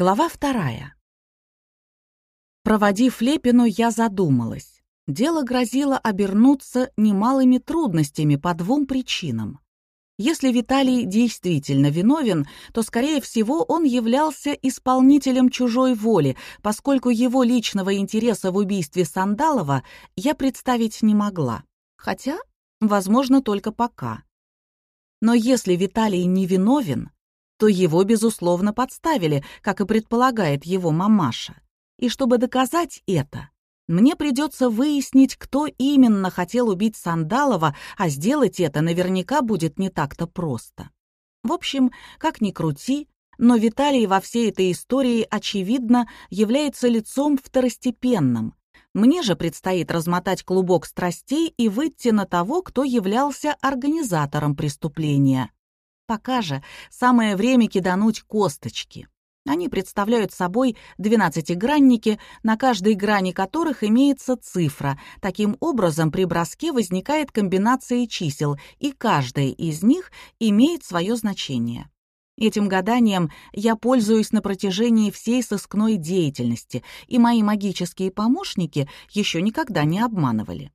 Глава вторая. Проводив Лепину, я задумалась. Дело грозило обернуться немалыми трудностями по двум причинам. Если Виталий действительно виновен, то, скорее всего, он являлся исполнителем чужой воли, поскольку его личного интереса в убийстве Сандалова я представить не могла. Хотя, возможно, только пока. Но если Виталий не виновен, то его, безусловно, подставили, как и предполагает его мамаша. И чтобы доказать это, мне придется выяснить, кто именно хотел убить Сандалова, а сделать это наверняка будет не так-то просто. В общем, как ни крути, но Виталий во всей этой истории, очевидно, является лицом второстепенным. Мне же предстоит размотать клубок страстей и выйти на того, кто являлся организатором преступления. Пока же самое время кидануть косточки. Они представляют собой двенадцатигранники, на каждой грани которых имеется цифра. Таким образом, при броске возникает комбинация чисел, и каждая из них имеет свое значение. Этим гаданием я пользуюсь на протяжении всей сыскной деятельности, и мои магические помощники еще никогда не обманывали.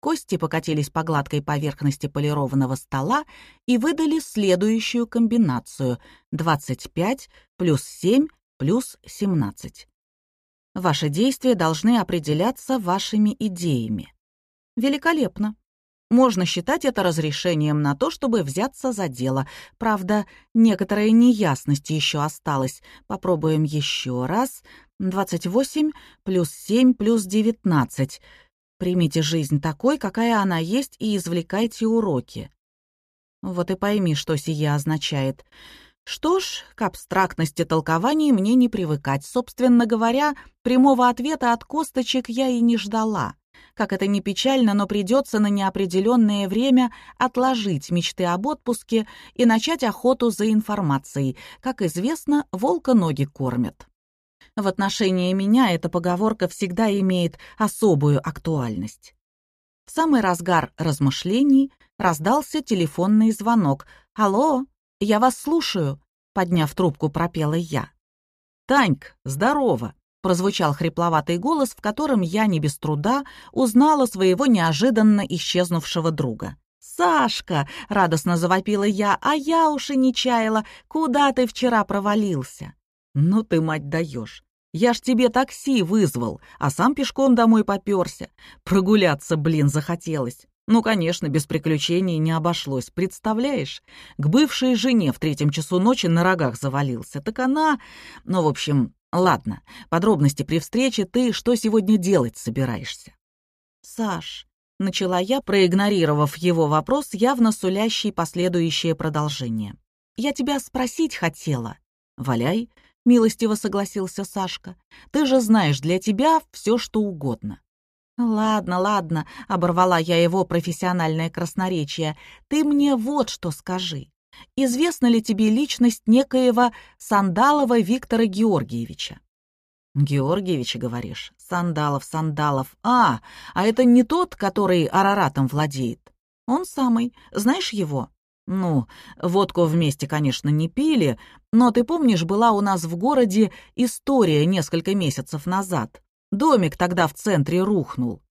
Кости покатились по гладкой поверхности полированного стола и выдали следующую комбинацию — 25 плюс 7 плюс 17. Ваши действия должны определяться вашими идеями. Великолепно. Можно считать это разрешением на то, чтобы взяться за дело. Правда, некоторая неясность еще осталась. Попробуем еще раз. 28 плюс 7 плюс 19. Примите жизнь такой, какая она есть, и извлекайте уроки. Вот и пойми, что сия означает. Что ж, к абстрактности толкований мне не привыкать. Собственно говоря, прямого ответа от косточек я и не ждала. Как это ни печально, но придется на неопределенное время отложить мечты об отпуске и начать охоту за информацией. Как известно, волка ноги кормят. В отношении меня эта поговорка всегда имеет особую актуальность. В самый разгар размышлений раздался телефонный звонок. «Алло, я вас слушаю», — подняв трубку, пропела я. «Таньк, здорово!» — прозвучал хрипловатый голос, в котором я не без труда узнала своего неожиданно исчезнувшего друга. «Сашка!» — радостно завопила я, а я уж и не чаяла, куда ты вчера провалился. «Ну ты, мать, даешь! Я ж тебе такси вызвал, а сам пешком домой попёрся. Прогуляться, блин, захотелось. Ну, конечно, без приключений не обошлось, представляешь? К бывшей жене в третьем часу ночи на рогах завалился. Так она... Ну, в общем, ладно, подробности при встрече. Ты что сегодня делать собираешься? Саш, начала я, проигнорировав его вопрос, явно сулящий последующее продолжение. Я тебя спросить хотела. Валяй, милостиво согласился Сашка. «Ты же знаешь, для тебя все что угодно». «Ладно, ладно», — оборвала я его профессиональное красноречие. «Ты мне вот что скажи. Известна ли тебе личность некоего Сандалова Виктора Георгиевича?» «Георгиевича, говоришь? Сандалов, Сандалов. А, а это не тот, который Араратом владеет?» «Он самый. Знаешь его?» Ну, водку вместе, конечно, не пили, но ты помнишь, была у нас в городе история несколько месяцев назад. Домик тогда в центре рухнул.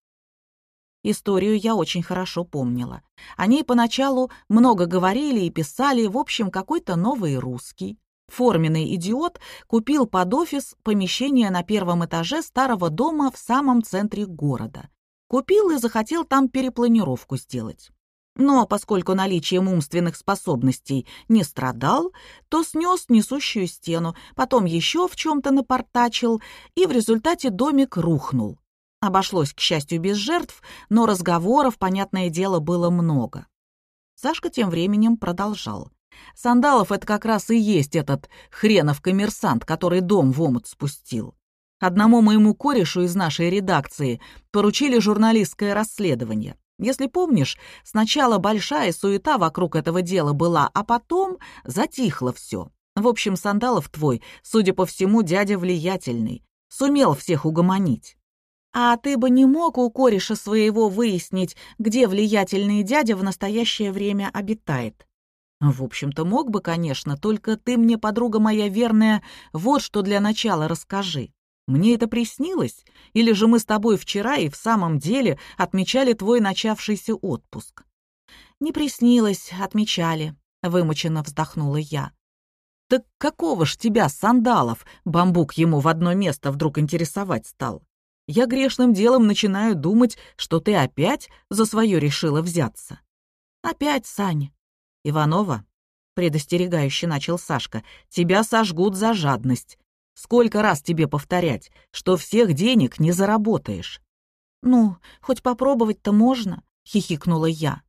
Историю я очень хорошо помнила. О ней поначалу много говорили и писали, в общем, какой-то новый русский. Форменный идиот купил под офис помещение на первом этаже старого дома в самом центре города. Купил и захотел там перепланировку сделать. Но поскольку наличием умственных способностей не страдал, то снес несущую стену, потом еще в чем-то напортачил, и в результате домик рухнул. Обошлось, к счастью, без жертв, но разговоров, понятное дело, было много. Сашка тем временем продолжал. Сандалов — это как раз и есть этот хренов коммерсант, который дом в омут спустил. Одному моему корешу из нашей редакции поручили журналистское расследование. Если помнишь, сначала большая суета вокруг этого дела была, а потом затихло все. В общем, Сандалов твой, судя по всему, дядя влиятельный. Сумел всех угомонить. А ты бы не мог у кореша своего выяснить, где влиятельный дядя в настоящее время обитает? В общем-то, мог бы, конечно, только ты мне, подруга моя верная, вот что для начала расскажи. Мне это приснилось? Или же мы с тобой вчера и в самом деле отмечали твой начавшийся отпуск?» «Не приснилось, отмечали», — вымученно вздохнула я. «Так какого ж тебя, сандалов?» — бамбук ему в одно место вдруг интересовать стал. «Я грешным делом начинаю думать, что ты опять за свое решила взяться». «Опять, Сань». «Иванова», — предостерегающе начал Сашка, — «тебя сожгут за жадность. Сколько раз тебе повторять, что всех денег не заработаешь?» «Ну, хоть попробовать-то можно», — хихикнула я.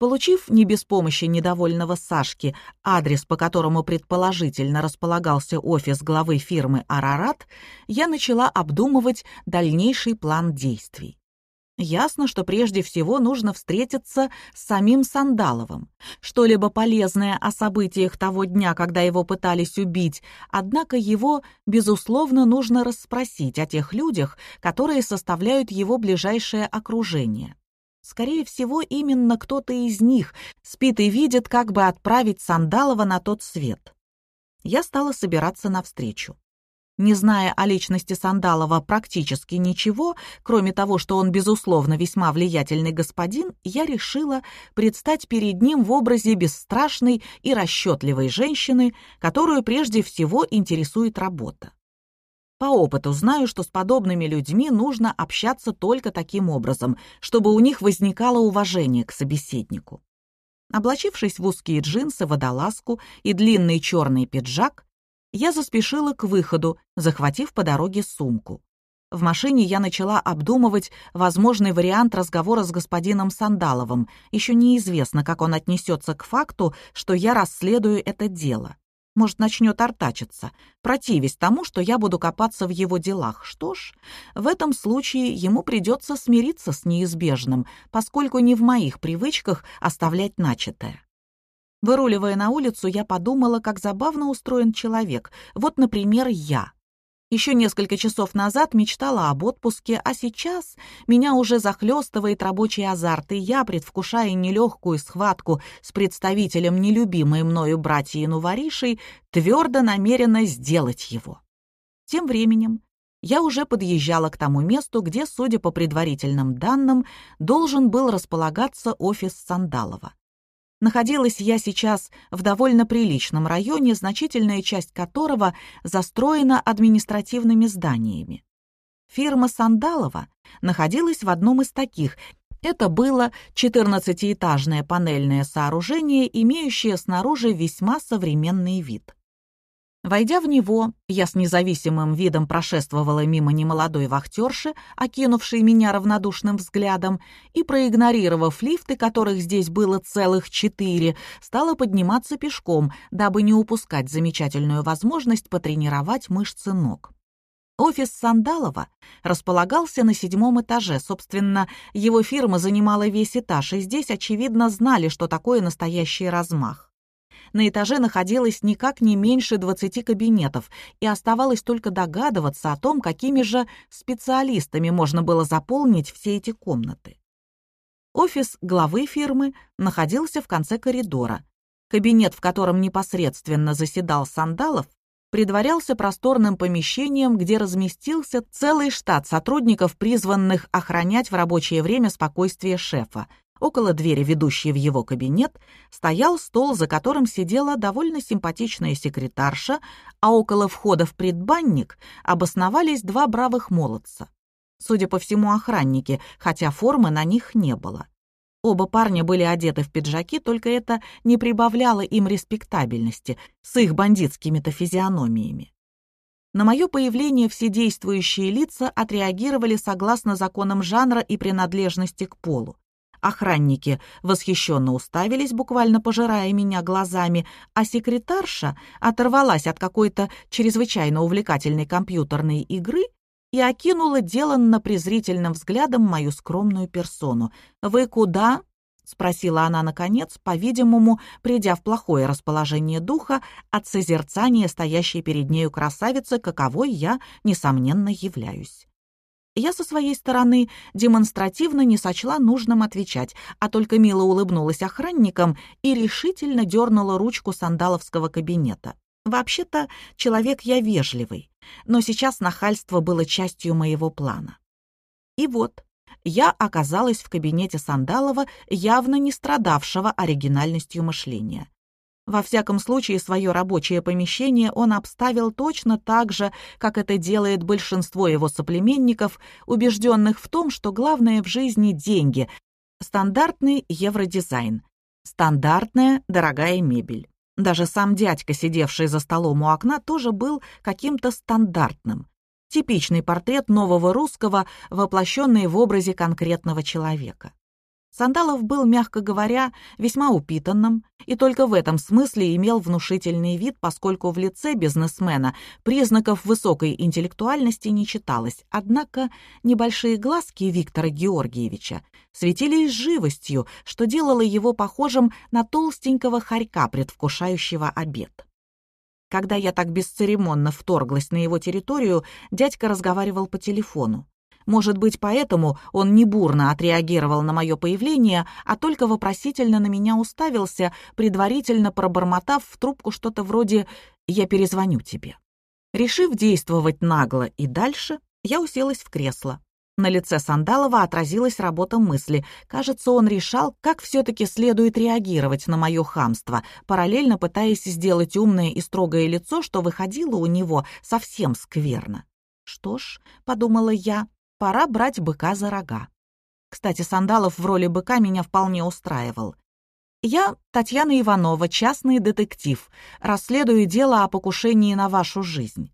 Получив не без помощи недовольного Сашки адрес, по которому предположительно располагался офис главы фирмы «Арарат», я начала обдумывать дальнейший план действий. Ясно, что прежде всего нужно встретиться с самим Сандаловым. Что-либо полезное о событиях того дня, когда его пытались убить, однако его, безусловно, нужно расспросить о тех людях, которые составляют его ближайшее окружение. Скорее всего, именно кто-то из них спит и видит, как бы отправить Сандалова на тот свет. Я стала собираться навстречу. Не зная о личности Сандалова практически ничего, кроме того, что он, безусловно, весьма влиятельный господин, я решила предстать перед ним в образе бесстрашной и расчетливой женщины, которую прежде всего интересует работа. По опыту знаю, что с подобными людьми нужно общаться только таким образом, чтобы у них возникало уважение к собеседнику. Облачившись в узкие джинсы, водолазку и длинный черный пиджак, я заспешила к выходу, захватив по дороге сумку. В машине я начала обдумывать возможный вариант разговора с господином Сандаловым. Еще неизвестно, как он отнесется к факту, что я расследую это дело. Может, начнет артачиться, противясь тому, что я буду копаться в его делах. Что ж, в этом случае ему придется смириться с неизбежным, поскольку не в моих привычках оставлять начатое. Выруливая на улицу, я подумала, как забавно устроен человек. Вот, например, я. Еще несколько часов назад мечтала об отпуске, а сейчас меня уже захлестывает рабочий азарт, и я, предвкушая нелегкую схватку с представителем нелюбимой мною братьей Нуваришей, твердо намерена сделать его. Тем временем я уже подъезжала к тому месту, где, судя по предварительным данным, должен был располагаться офис Сандалова. Находилась я сейчас в довольно приличном районе, значительная часть которого застроена административными зданиями. Фирма Сандалова находилась в одном из таких. Это было 14-этажное панельное сооружение, имеющее снаружи весьма современный вид. Войдя в него, я с независимым видом прошествовала мимо немолодой вахтерши, окинувшей меня равнодушным взглядом, и, проигнорировав лифты, которых здесь было целых четыре, стала подниматься пешком, дабы не упускать замечательную возможность потренировать мышцы ног. Офис Сандалова располагался на седьмом этаже. Собственно, его фирма занимала весь этаж, и здесь, очевидно, знали, что такое настоящий размах на этаже находилось никак не меньше 20 кабинетов, и оставалось только догадываться о том, какими же специалистами можно было заполнить все эти комнаты. Офис главы фирмы находился в конце коридора. Кабинет, в котором непосредственно заседал Сандалов, предварялся просторным помещением, где разместился целый штат сотрудников, призванных охранять в рабочее время спокойствие шефа, Около двери, ведущей в его кабинет, стоял стол, за которым сидела довольно симпатичная секретарша, а около входа в предбанник обосновались два бравых молодца. Судя по всему, охранники, хотя формы на них не было. Оба парня были одеты в пиджаки, только это не прибавляло им респектабельности с их бандитскими-то физиономиями. На мое появление все действующие лица отреагировали согласно законам жанра и принадлежности к полу. Охранники восхищенно уставились, буквально пожирая меня глазами, а секретарша оторвалась от какой-то чрезвычайно увлекательной компьютерной игры и окинула деланно презрительным взглядом мою скромную персону. «Вы куда?» — спросила она наконец, по-видимому, придя в плохое расположение духа от созерцания стоящей перед нею красавицы, каковой я, несомненно, являюсь. Я со своей стороны демонстративно не сочла нужным отвечать, а только мило улыбнулась охранникам и решительно дернула ручку сандаловского кабинета. Вообще-то, человек я вежливый, но сейчас нахальство было частью моего плана. И вот, я оказалась в кабинете Сандалова, явно не страдавшего оригинальностью мышления. Во всяком случае, свое рабочее помещение он обставил точно так же, как это делает большинство его соплеменников, убежденных в том, что главное в жизни — деньги. Стандартный евродизайн. Стандартная дорогая мебель. Даже сам дядька, сидевший за столом у окна, тоже был каким-то стандартным. Типичный портрет нового русского, воплощенный в образе конкретного человека. Сандалов был, мягко говоря, весьма упитанным и только в этом смысле имел внушительный вид, поскольку в лице бизнесмена признаков высокой интеллектуальности не читалось. Однако небольшие глазки Виктора Георгиевича светились живостью, что делало его похожим на толстенького хорька, предвкушающего обед. Когда я так бесцеремонно вторглась на его территорию, дядька разговаривал по телефону. Может быть, поэтому он не бурно отреагировал на мое появление, а только вопросительно на меня уставился, предварительно пробормотав в трубку что-то вроде «я перезвоню тебе». Решив действовать нагло и дальше, я уселась в кресло. На лице Сандалова отразилась работа мысли. Кажется, он решал, как все-таки следует реагировать на мое хамство, параллельно пытаясь сделать умное и строгое лицо, что выходило у него совсем скверно. «Что ж», — подумала я, Пора брать быка за рога. Кстати, Сандалов в роли быка меня вполне устраивал. Я Татьяна Иванова, частный детектив, расследую дело о покушении на вашу жизнь.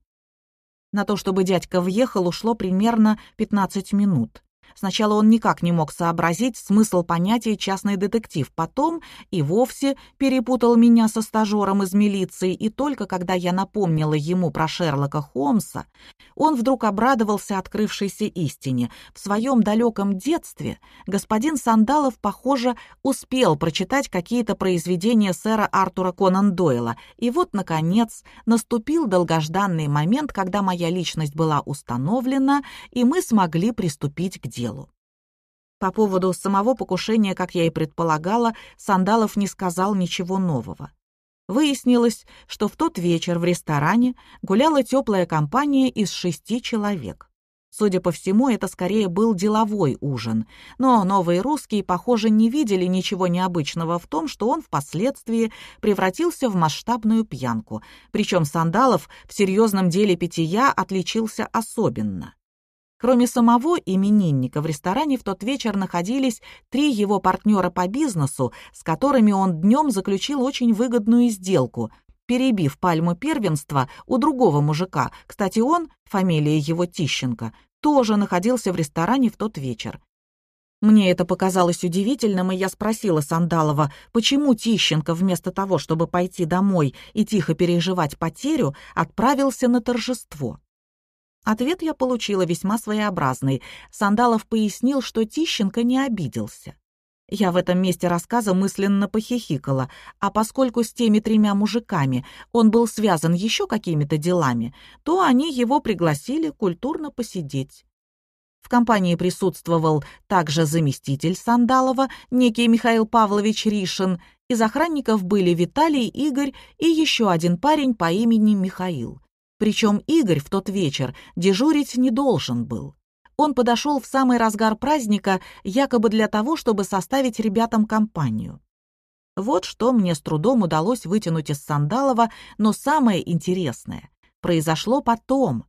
На то, чтобы дядька въехал, ушло примерно 15 минут. Сначала он никак не мог сообразить смысл понятия «частный детектив», потом и вовсе перепутал меня со стажером из милиции, и только когда я напомнила ему про Шерлока Холмса, он вдруг обрадовался открывшейся истине. В своем далеком детстве господин Сандалов, похоже, успел прочитать какие-то произведения сэра Артура Конан Дойла, и вот, наконец, наступил долгожданный момент, когда моя личность была установлена, и мы смогли приступить к делу. По поводу самого покушения, как я и предполагала, Сандалов не сказал ничего нового. Выяснилось, что в тот вечер в ресторане гуляла теплая компания из шести человек. Судя по всему, это скорее был деловой ужин, но новые русские, похоже, не видели ничего необычного в том, что он впоследствии превратился в масштабную пьянку, причем Сандалов в серьезном деле питья отличился особенно. Кроме самого именинника, в ресторане в тот вечер находились три его партнера по бизнесу, с которыми он днем заключил очень выгодную сделку, перебив пальму первенства у другого мужика. Кстати, он, фамилия его Тищенко, тоже находился в ресторане в тот вечер. Мне это показалось удивительным, и я спросила Сандалова, почему Тищенко вместо того, чтобы пойти домой и тихо переживать потерю, отправился на торжество. Ответ я получила весьма своеобразный. Сандалов пояснил, что Тищенко не обиделся. Я в этом месте рассказа мысленно похихикала, а поскольку с теми тремя мужиками он был связан еще какими-то делами, то они его пригласили культурно посидеть. В компании присутствовал также заместитель Сандалова, некий Михаил Павлович Ришин, из охранников были Виталий, Игорь и еще один парень по имени Михаил. Причем Игорь в тот вечер дежурить не должен был. Он подошел в самый разгар праздника якобы для того, чтобы составить ребятам компанию. Вот что мне с трудом удалось вытянуть из Сандалова, но самое интересное произошло потом.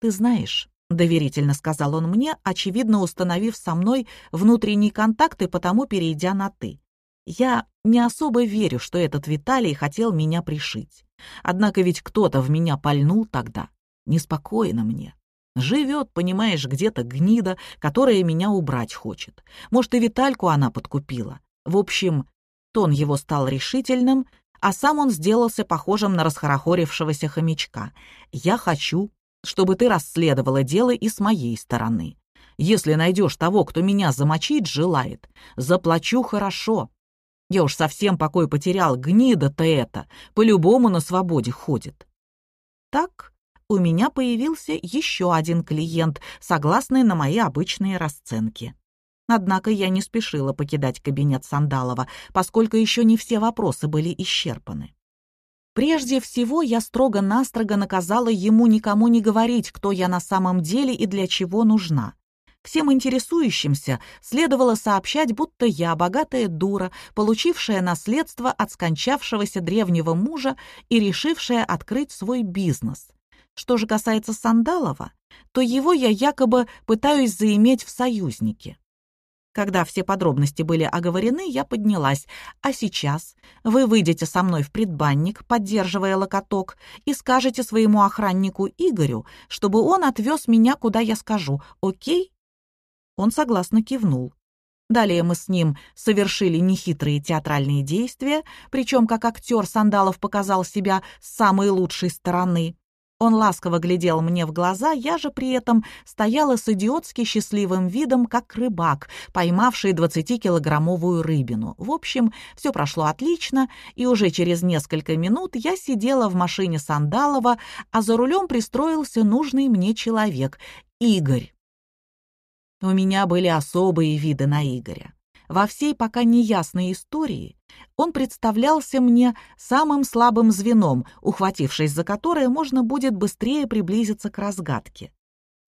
«Ты знаешь», — доверительно сказал он мне, очевидно установив со мной внутренний контакт и потому перейдя на «ты». «Я не особо верю, что этот Виталий хотел меня пришить. Однако ведь кто-то в меня пальнул тогда. Неспокойно мне. Живет, понимаешь, где-то гнида, которая меня убрать хочет. Может, и Витальку она подкупила. В общем, тон его стал решительным, а сам он сделался похожим на расхорохорившегося хомячка. «Я хочу, чтобы ты расследовала дело и с моей стороны. Если найдешь того, кто меня замочить желает, заплачу хорошо, я уж совсем покой потерял, гнида-то это, по-любому на свободе ходит. Так у меня появился еще один клиент, согласный на мои обычные расценки. Однако я не спешила покидать кабинет Сандалова, поскольку еще не все вопросы были исчерпаны. Прежде всего, я строго-настрого наказала ему никому не говорить, кто я на самом деле и для чего нужна. Всем интересующимся следовало сообщать, будто я богатая дура, получившая наследство от скончавшегося древнего мужа и решившая открыть свой бизнес. Что же касается Сандалова, то его я якобы пытаюсь заиметь в союзнике. Когда все подробности были оговорены, я поднялась. А сейчас вы выйдете со мной в предбанник, поддерживая локоток, и скажете своему охраннику Игорю, чтобы он отвез меня, куда я скажу, окей?» Он согласно кивнул. Далее мы с ним совершили нехитрые театральные действия, причем как актер Сандалов показал себя с самой лучшей стороны. Он ласково глядел мне в глаза, я же при этом стояла с идиотски счастливым видом, как рыбак, поймавший 20-килограммовую рыбину. В общем, все прошло отлично, и уже через несколько минут я сидела в машине Сандалова, а за рулем пристроился нужный мне человек — Игорь. У меня были особые виды на Игоря. Во всей пока неясной истории он представлялся мне самым слабым звеном, ухватившись за которое можно будет быстрее приблизиться к разгадке.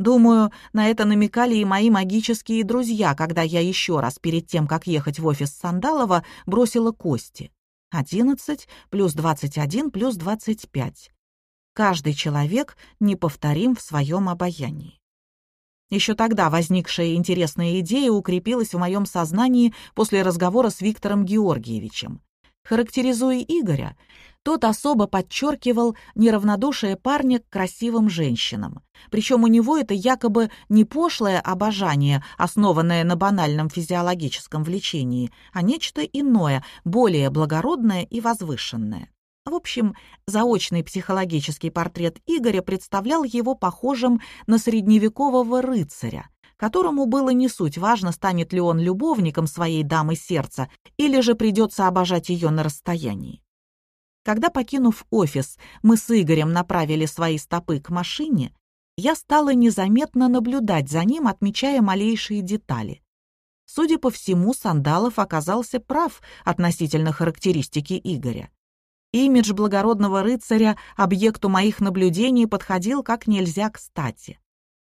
Думаю, на это намекали и мои магические друзья, когда я еще раз перед тем, как ехать в офис Сандалова, бросила кости. 11 плюс 21 плюс 25. Каждый человек неповторим в своем обаянии. Еще тогда возникшая интересная идея укрепилась в моем сознании после разговора с Виктором Георгиевичем. Характеризуя Игоря, тот особо подчеркивал неравнодушие парня к красивым женщинам. Причем у него это якобы не пошлое обожание, основанное на банальном физиологическом влечении, а нечто иное, более благородное и возвышенное. В общем, заочный психологический портрет Игоря представлял его похожим на средневекового рыцаря, которому было не суть важно, станет ли он любовником своей дамы сердца или же придется обожать ее на расстоянии. Когда, покинув офис, мы с Игорем направили свои стопы к машине, я стала незаметно наблюдать за ним, отмечая малейшие детали. Судя по всему, Сандалов оказался прав относительно характеристики Игоря. Имидж благородного рыцаря объекту моих наблюдений подходил как нельзя кстати.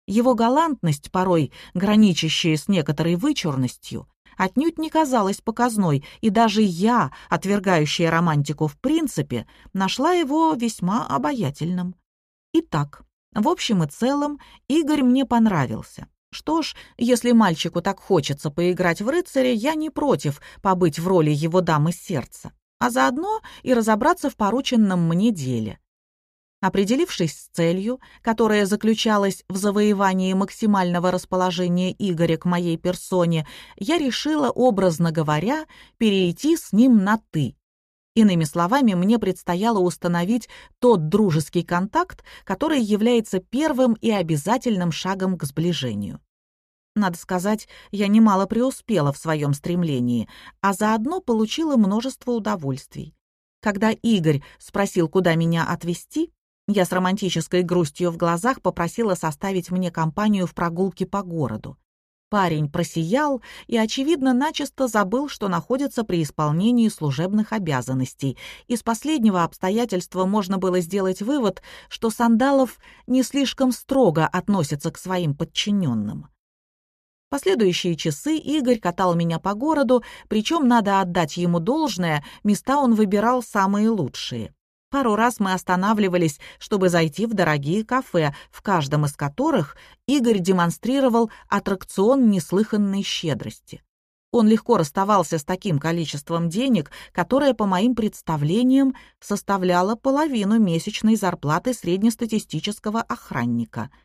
Его галантность, порой граничащая с некоторой вычурностью, отнюдь не казалась показной, и даже я, отвергающая романтику в принципе, нашла его весьма обаятельным. Итак, в общем и целом, Игорь мне понравился. Что ж, если мальчику так хочется поиграть в рыцаря, я не против побыть в роли его дамы сердца а заодно и разобраться в порученном мне деле. Определившись с целью, которая заключалась в завоевании максимального расположения Игоря к моей персоне, я решила, образно говоря, перейти с ним на «ты». Иными словами, мне предстояло установить тот дружеский контакт, который является первым и обязательным шагом к сближению. Надо сказать, я немало преуспела в своем стремлении, а заодно получила множество удовольствий. Когда Игорь спросил, куда меня отвезти, я с романтической грустью в глазах попросила составить мне компанию в прогулке по городу. Парень просиял и, очевидно, начисто забыл, что находится при исполнении служебных обязанностей. Из последнего обстоятельства можно было сделать вывод, что Сандалов не слишком строго относится к своим подчиненным. Последующие часы Игорь катал меня по городу, причем надо отдать ему должное, места он выбирал самые лучшие. Пару раз мы останавливались, чтобы зайти в дорогие кафе, в каждом из которых Игорь демонстрировал аттракцион неслыханной щедрости. Он легко расставался с таким количеством денег, которое, по моим представлениям, составляло половину месячной зарплаты среднестатистического охранника —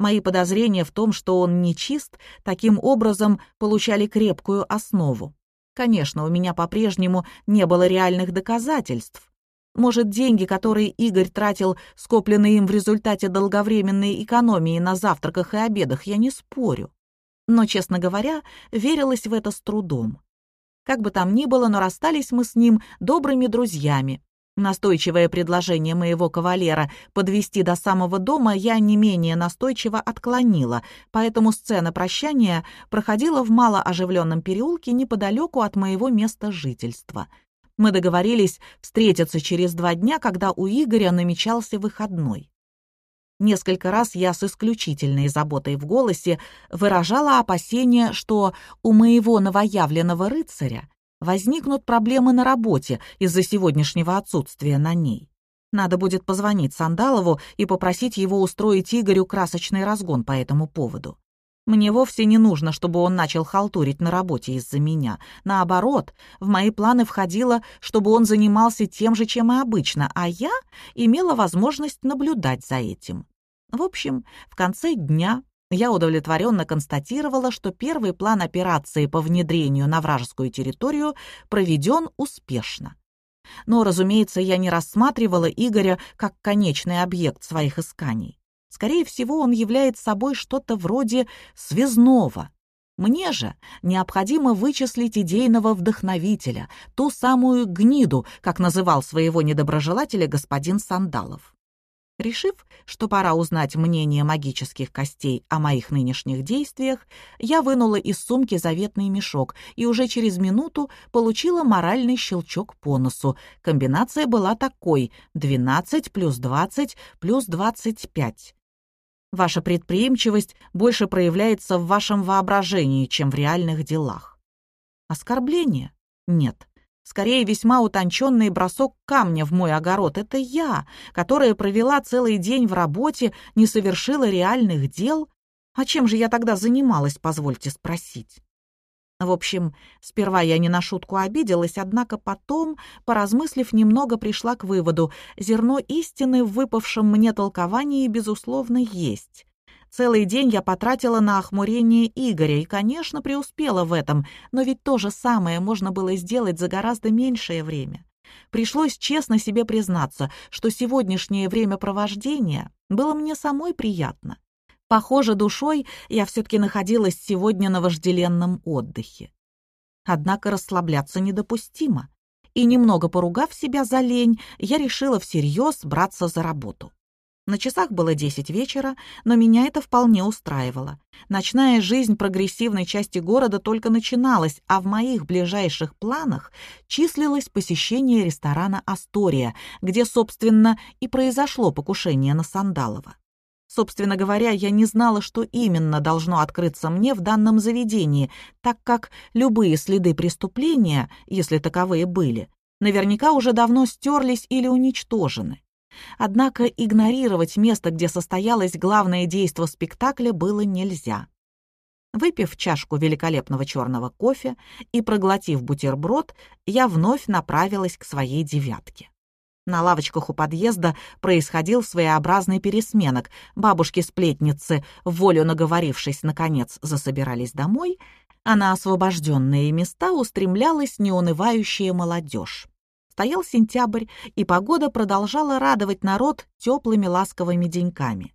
Мои подозрения в том, что он нечист, таким образом получали крепкую основу. Конечно, у меня по-прежнему не было реальных доказательств. Может, деньги, которые Игорь тратил, скопленные им в результате долговременной экономии на завтраках и обедах, я не спорю. Но, честно говоря, верилось в это с трудом. Как бы там ни было, но расстались мы с ним добрыми друзьями. Настойчивое предложение моего кавалера подвести до самого дома я не менее настойчиво отклонила, поэтому сцена прощания проходила в малооживленном переулке неподалеку от моего места жительства. Мы договорились встретиться через два дня, когда у Игоря намечался выходной. Несколько раз я с исключительной заботой в голосе выражала опасение, что у моего новоявленного рыцаря возникнут проблемы на работе из-за сегодняшнего отсутствия на ней. Надо будет позвонить Сандалову и попросить его устроить Игорю красочный разгон по этому поводу. Мне вовсе не нужно, чтобы он начал халтурить на работе из-за меня. Наоборот, в мои планы входило, чтобы он занимался тем же, чем и обычно, а я имела возможность наблюдать за этим. В общем, в конце дня я удовлетворенно констатировала, что первый план операции по внедрению на вражескую территорию проведен успешно. Но, разумеется, я не рассматривала Игоря как конечный объект своих исканий. Скорее всего, он является собой что-то вроде связного. Мне же необходимо вычислить идейного вдохновителя, ту самую гниду, как называл своего недоброжелателя господин Сандалов. Решив, что пора узнать мнение магических костей о моих нынешних действиях, я вынула из сумки заветный мешок и уже через минуту получила моральный щелчок по носу. Комбинация была такой — 12 плюс 20 плюс 25. Ваша предприимчивость больше проявляется в вашем воображении, чем в реальных делах. Оскорбление? Нет. Скорее, весьма утонченный бросок камня в мой огород. Это я, которая провела целый день в работе, не совершила реальных дел. А чем же я тогда занималась, позвольте спросить? В общем, сперва я не на шутку обиделась, однако потом, поразмыслив немного, пришла к выводу, зерно истины в выпавшем мне толковании, безусловно, есть. Целый день я потратила на охмурение Игоря и, конечно, преуспела в этом, но ведь то же самое можно было сделать за гораздо меньшее время. Пришлось честно себе признаться, что сегодняшнее времяпровождение было мне самой приятно. Похоже, душой я все-таки находилась сегодня на вожделенном отдыхе. Однако расслабляться недопустимо. И немного поругав себя за лень, я решила всерьез браться за работу. На часах было десять вечера, но меня это вполне устраивало. Ночная жизнь прогрессивной части города только начиналась, а в моих ближайших планах числилось посещение ресторана «Астория», где, собственно, и произошло покушение на Сандалова. Собственно говоря, я не знала, что именно должно открыться мне в данном заведении, так как любые следы преступления, если таковые были, наверняка уже давно стерлись или уничтожены. Однако игнорировать место, где состоялось главное действо спектакля, было нельзя. Выпив чашку великолепного черного кофе и проглотив бутерброд, я вновь направилась к своей девятке. На лавочках у подъезда происходил своеобразный пересменок. Бабушки-сплетницы, волю наговорившись, наконец засобирались домой, а на освобожденные места устремлялась неунывающая молодежь. Стоял сентябрь, и погода продолжала радовать народ теплыми ласковыми деньками.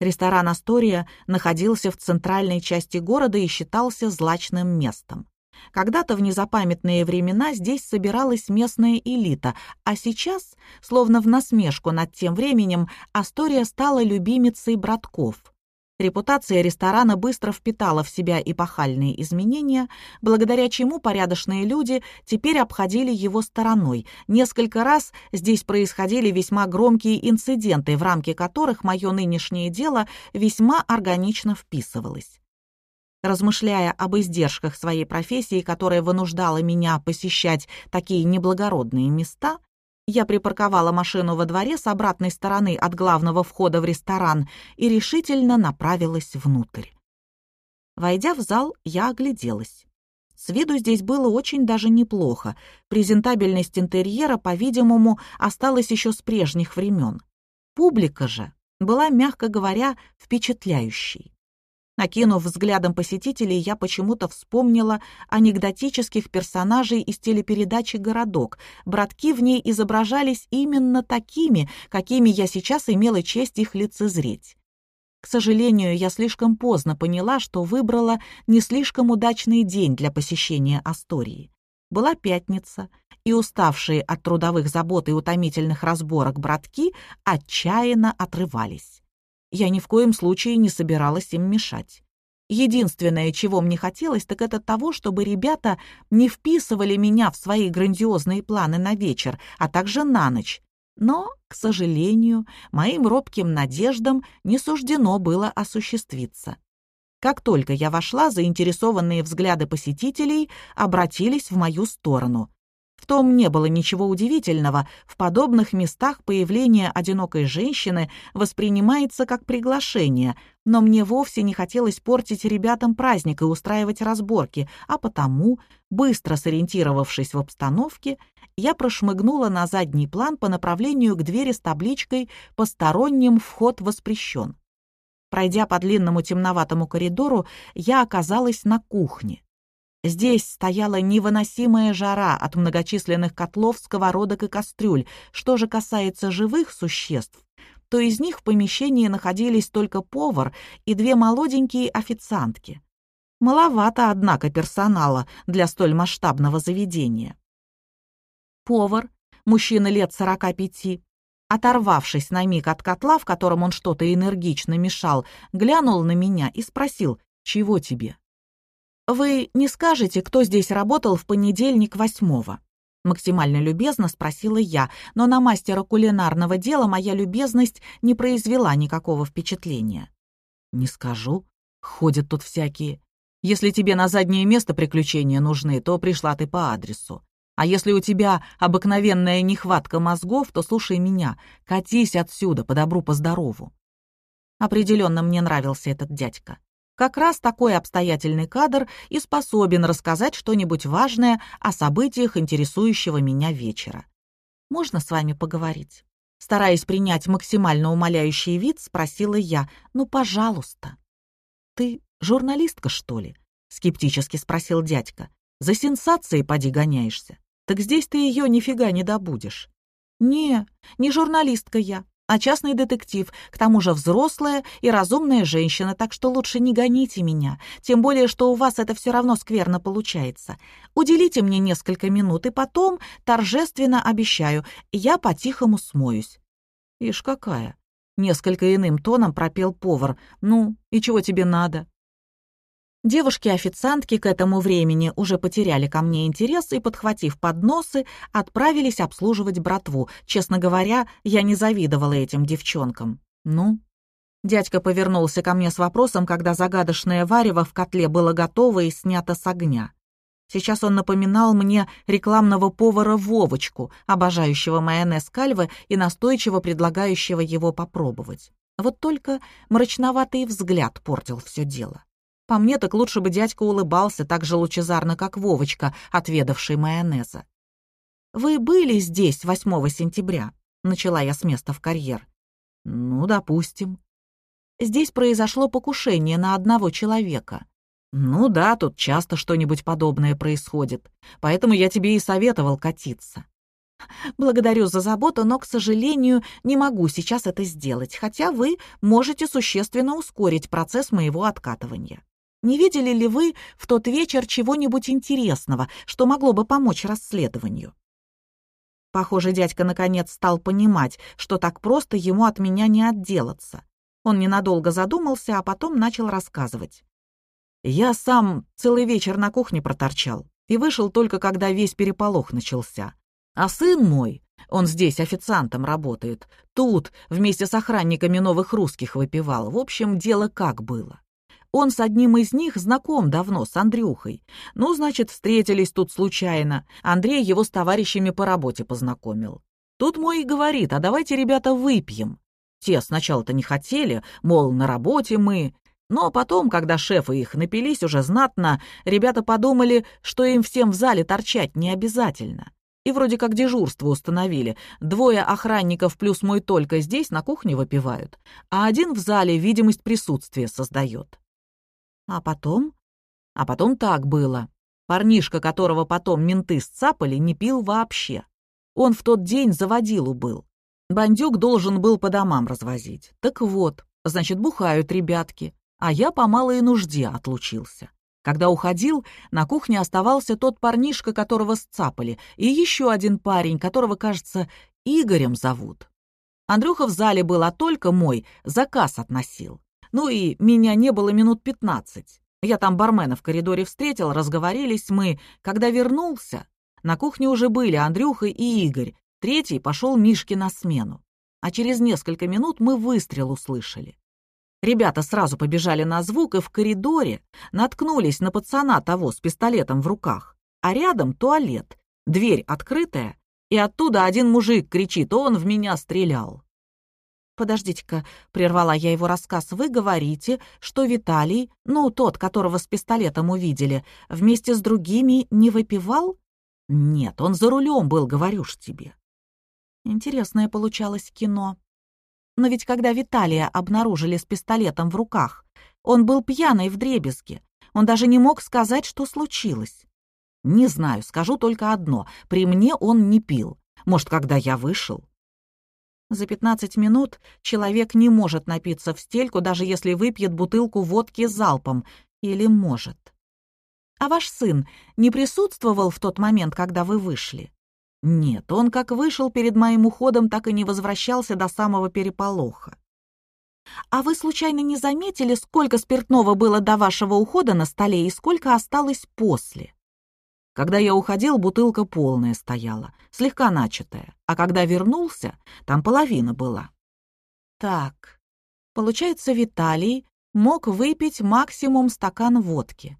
Ресторан «Астория» находился в центральной части города и считался злачным местом. Когда-то в незапамятные времена здесь собиралась местная элита, а сейчас, словно в насмешку над тем временем, Астория стала любимицей братков. Репутация ресторана быстро впитала в себя эпохальные изменения, благодаря чему порядочные люди теперь обходили его стороной. Несколько раз здесь происходили весьма громкие инциденты, в рамки которых мое нынешнее дело весьма органично вписывалось. Размышляя об издержках своей профессии, которая вынуждала меня посещать такие неблагородные места, я припарковала машину во дворе с обратной стороны от главного входа в ресторан и решительно направилась внутрь. Войдя в зал, я огляделась. С виду здесь было очень даже неплохо. Презентабельность интерьера, по-видимому, осталась еще с прежних времен. Публика же была, мягко говоря, впечатляющей. Окинув взглядом посетителей, я почему-то вспомнила анекдотических персонажей из телепередачи «Городок». Братки в ней изображались именно такими, какими я сейчас имела честь их лицезреть. К сожалению, я слишком поздно поняла, что выбрала не слишком удачный день для посещения Астории. Была пятница, и уставшие от трудовых забот и утомительных разборок братки отчаянно отрывались. Я ни в коем случае не собиралась им мешать. Единственное, чего мне хотелось, так это того, чтобы ребята не вписывали меня в свои грандиозные планы на вечер, а также на ночь. Но, к сожалению, моим робким надеждам не суждено было осуществиться. Как только я вошла, заинтересованные взгляды посетителей обратились в мою сторону. В том не было ничего удивительного. В подобных местах появление одинокой женщины воспринимается как приглашение, но мне вовсе не хотелось портить ребятам праздник и устраивать разборки, а потому, быстро сориентировавшись в обстановке, я прошмыгнула на задний план по направлению к двери с табличкой «Посторонним вход воспрещен». Пройдя по длинному темноватому коридору, я оказалась на кухне. Здесь стояла невыносимая жара от многочисленных котлов, сковородок и кастрюль. Что же касается живых существ, то из них в помещении находились только повар и две молоденькие официантки. Маловато, однако, персонала для столь масштабного заведения. Повар, мужчина лет сорока пяти, оторвавшись на миг от котла, в котором он что-то энергично мешал, глянул на меня и спросил, «Чего тебе?» «Вы не скажете, кто здесь работал в понедельник восьмого?» Максимально любезно спросила я, но на мастера кулинарного дела моя любезность не произвела никакого впечатления. «Не скажу. Ходят тут всякие. Если тебе на заднее место приключения нужны, то пришла ты по адресу. А если у тебя обыкновенная нехватка мозгов, то слушай меня, катись отсюда, по добру, по здорову». Определенно мне нравился этот дядька. Как раз такой обстоятельный кадр и способен рассказать что-нибудь важное о событиях интересующего меня вечера. «Можно с вами поговорить?» Стараясь принять максимально умоляющий вид, спросила я. «Ну, пожалуйста». «Ты журналистка, что ли?» — скептически спросил дядька. «За сенсацией поди гоняешься. Так здесь ты ее нифига не добудешь». «Не, не журналистка я а частный детектив, к тому же взрослая и разумная женщина, так что лучше не гоните меня, тем более, что у вас это все равно скверно получается. Уделите мне несколько минут, и потом, торжественно обещаю, я по-тихому смоюсь». «Ишь какая!» — несколько иным тоном пропел повар. «Ну, и чего тебе надо?» Девушки-официантки к этому времени уже потеряли ко мне интерес и, подхватив подносы, отправились обслуживать братву. Честно говоря, я не завидовала этим девчонкам. «Ну?» Дядька повернулся ко мне с вопросом, когда загадочное варево в котле было готово и снято с огня. Сейчас он напоминал мне рекламного повара Вовочку, обожающего майонез кальвы и настойчиво предлагающего его попробовать. Вот только мрачноватый взгляд портил все дело. По мне так лучше бы дядька улыбался так же лучезарно, как Вовочка, отведавший майонеза. «Вы были здесь 8 сентября?» — начала я с места в карьер. «Ну, допустим». «Здесь произошло покушение на одного человека». «Ну да, тут часто что-нибудь подобное происходит, поэтому я тебе и советовал катиться». «Благодарю за заботу, но, к сожалению, не могу сейчас это сделать, хотя вы можете существенно ускорить процесс моего откатывания». Не видели ли вы в тот вечер чего-нибудь интересного, что могло бы помочь расследованию?» Похоже, дядька наконец стал понимать, что так просто ему от меня не отделаться. Он ненадолго задумался, а потом начал рассказывать. «Я сам целый вечер на кухне проторчал и вышел только, когда весь переполох начался. А сын мой, он здесь официантом работает, тут вместе с охранниками новых русских выпивал. В общем, дело как было. Он с одним из них знаком давно, с Андрюхой. Ну, значит, встретились тут случайно. Андрей его с товарищами по работе познакомил. Тут мой и говорит, а давайте, ребята, выпьем. Те сначала-то не хотели, мол, на работе мы. Но потом, когда шефы их напились уже знатно, ребята подумали, что им всем в зале торчать не обязательно. И вроде как дежурство установили. Двое охранников плюс мой только здесь на кухне выпивают, а один в зале видимость присутствия создает. А потом? А потом так было. Парнишка, которого потом менты сцапали, не пил вообще. Он в тот день заводилу был. Бандюк должен был по домам развозить. Так вот, значит, бухают ребятки, а я по малой нужде отлучился. Когда уходил, на кухне оставался тот парнишка, которого сцапали, и еще один парень, которого, кажется, Игорем зовут. Андрюха в зале был, а только мой, заказ относил. Ну и меня не было минут пятнадцать. Я там бармена в коридоре встретил, разговорились мы. Когда вернулся, на кухне уже были Андрюха и Игорь. Третий пошел Мишке на смену. А через несколько минут мы выстрел услышали. Ребята сразу побежали на звук и в коридоре наткнулись на пацана того с пистолетом в руках. А рядом туалет, дверь открытая, и оттуда один мужик кричит, он в меня стрелял. «Подождите-ка», — прервала я его рассказ, — «вы говорите, что Виталий, ну, тот, которого с пистолетом увидели, вместе с другими не выпивал?» «Нет, он за рулем был, говорю ж тебе». Интересное получалось кино. Но ведь когда Виталия обнаружили с пистолетом в руках, он был пьяный в дребезге. Он даже не мог сказать, что случилось. Не знаю, скажу только одно. При мне он не пил. Может, когда я вышел? За 15 минут человек не может напиться в стельку, даже если выпьет бутылку водки залпом. Или может. А ваш сын не присутствовал в тот момент, когда вы вышли? Нет, он как вышел перед моим уходом, так и не возвращался до самого переполоха. А вы случайно не заметили, сколько спиртного было до вашего ухода на столе и сколько осталось после? Когда я уходил, бутылка полная стояла, слегка начатая, а когда вернулся, там половина была. Так, получается, Виталий мог выпить максимум стакан водки.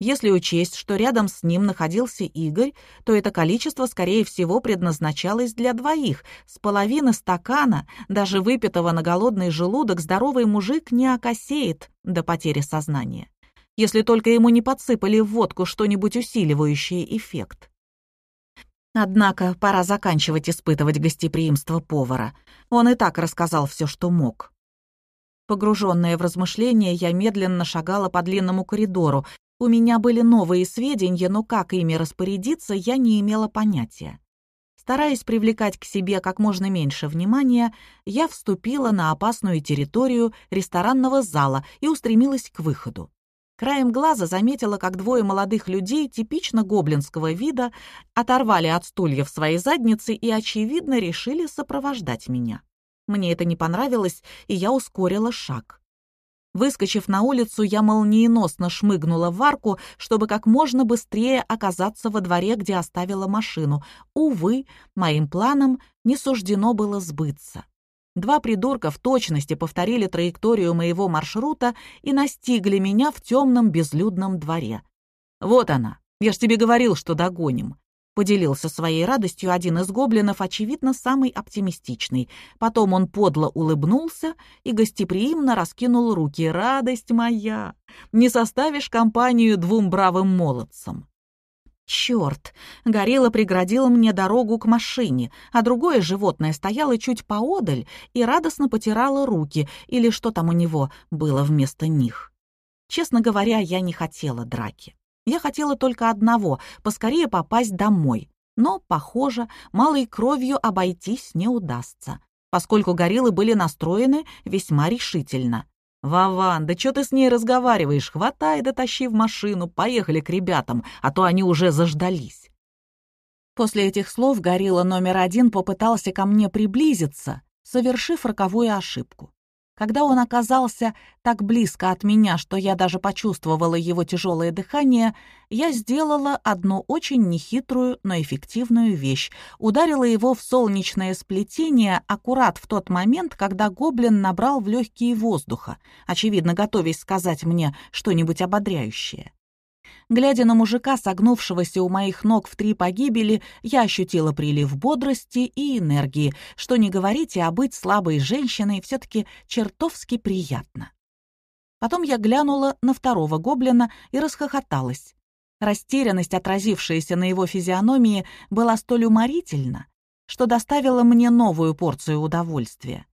Если учесть, что рядом с ним находился Игорь, то это количество, скорее всего, предназначалось для двоих. С половины стакана, даже выпитого на голодный желудок, здоровый мужик не окосеет до потери сознания. Если только ему не подсыпали в водку что-нибудь усиливающее эффект. Однако пора заканчивать испытывать гостеприимство повара. Он и так рассказал все, что мог. Погруженная в размышления, я медленно шагала по длинному коридору, у меня были новые сведения, но как ими распорядиться, я не имела понятия. Стараясь привлекать к себе как можно меньше внимания, я вступила на опасную территорию ресторанного зала и устремилась к выходу. Краем глаза заметила, как двое молодых людей типично гоблинского вида оторвали от стульев свои задницы и, очевидно, решили сопровождать меня. Мне это не понравилось, и я ускорила шаг. Выскочив на улицу, я молниеносно шмыгнула в арку, чтобы как можно быстрее оказаться во дворе, где оставила машину. Увы, моим планам не суждено было сбыться. Два придурка в точности повторили траекторию моего маршрута и настигли меня в темном безлюдном дворе. «Вот она, я ж тебе говорил, что догоним», Поделился своей радостью один из гоблинов, очевидно, самый оптимистичный. Потом он подло улыбнулся и гостеприимно раскинул руки. «Радость моя! Не составишь компанию двум бравым молодцам!» Черт! Горилла преградила мне дорогу к машине, а другое животное стояло чуть поодаль и радостно потирало руки, или что там у него было вместо них. Честно говоря, я не хотела драки. Я хотела только одного — поскорее попасть домой. Но, похоже, малой кровью обойтись не удастся, поскольку гориллы были настроены весьма решительно. «Вован, да что ты с ней разговариваешь? Хватай да тащи в машину, поехали к ребятам, а то они уже заждались». После этих слов горилла номер один попытался ко мне приблизиться, совершив роковую ошибку. Когда он оказался так близко от меня, что я даже почувствовала его тяжелое дыхание, я сделала одну очень нехитрую, но эффективную вещь. Ударила его в солнечное сплетение аккурат в тот момент, когда гоблин набрал в легкие воздуха, очевидно, готовясь сказать мне что-нибудь ободряющее. Глядя на мужика, согнувшегося у моих ног в три погибели, я ощутила прилив бодрости и энергии. Что не говорите, а быть слабой женщиной все-таки чертовски приятно. Потом я глянула на второго гоблина и расхохоталась. Растерянность, отразившаяся на его физиономии, была столь уморительна, что доставила мне новую порцию удовольствия.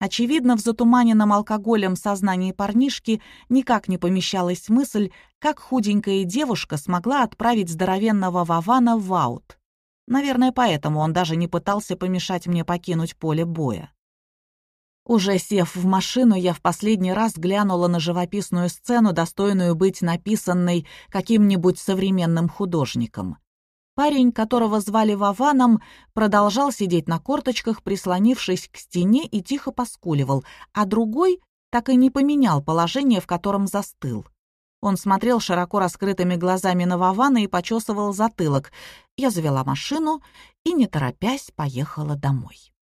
Очевидно, в затуманенном алкоголем сознании парнишки никак не помещалась мысль, как худенькая девушка смогла отправить здоровенного Вавана в аут. Наверное, поэтому он даже не пытался помешать мне покинуть поле боя. Уже сев в машину, я в последний раз глянула на живописную сцену, достойную быть написанной каким-нибудь современным художником. Парень, которого звали Вованом, продолжал сидеть на корточках, прислонившись к стене и тихо поскуливал, а другой так и не поменял положение, в котором застыл. Он смотрел широко раскрытыми глазами на Вована и почесывал затылок. Я завела машину и, не торопясь, поехала домой.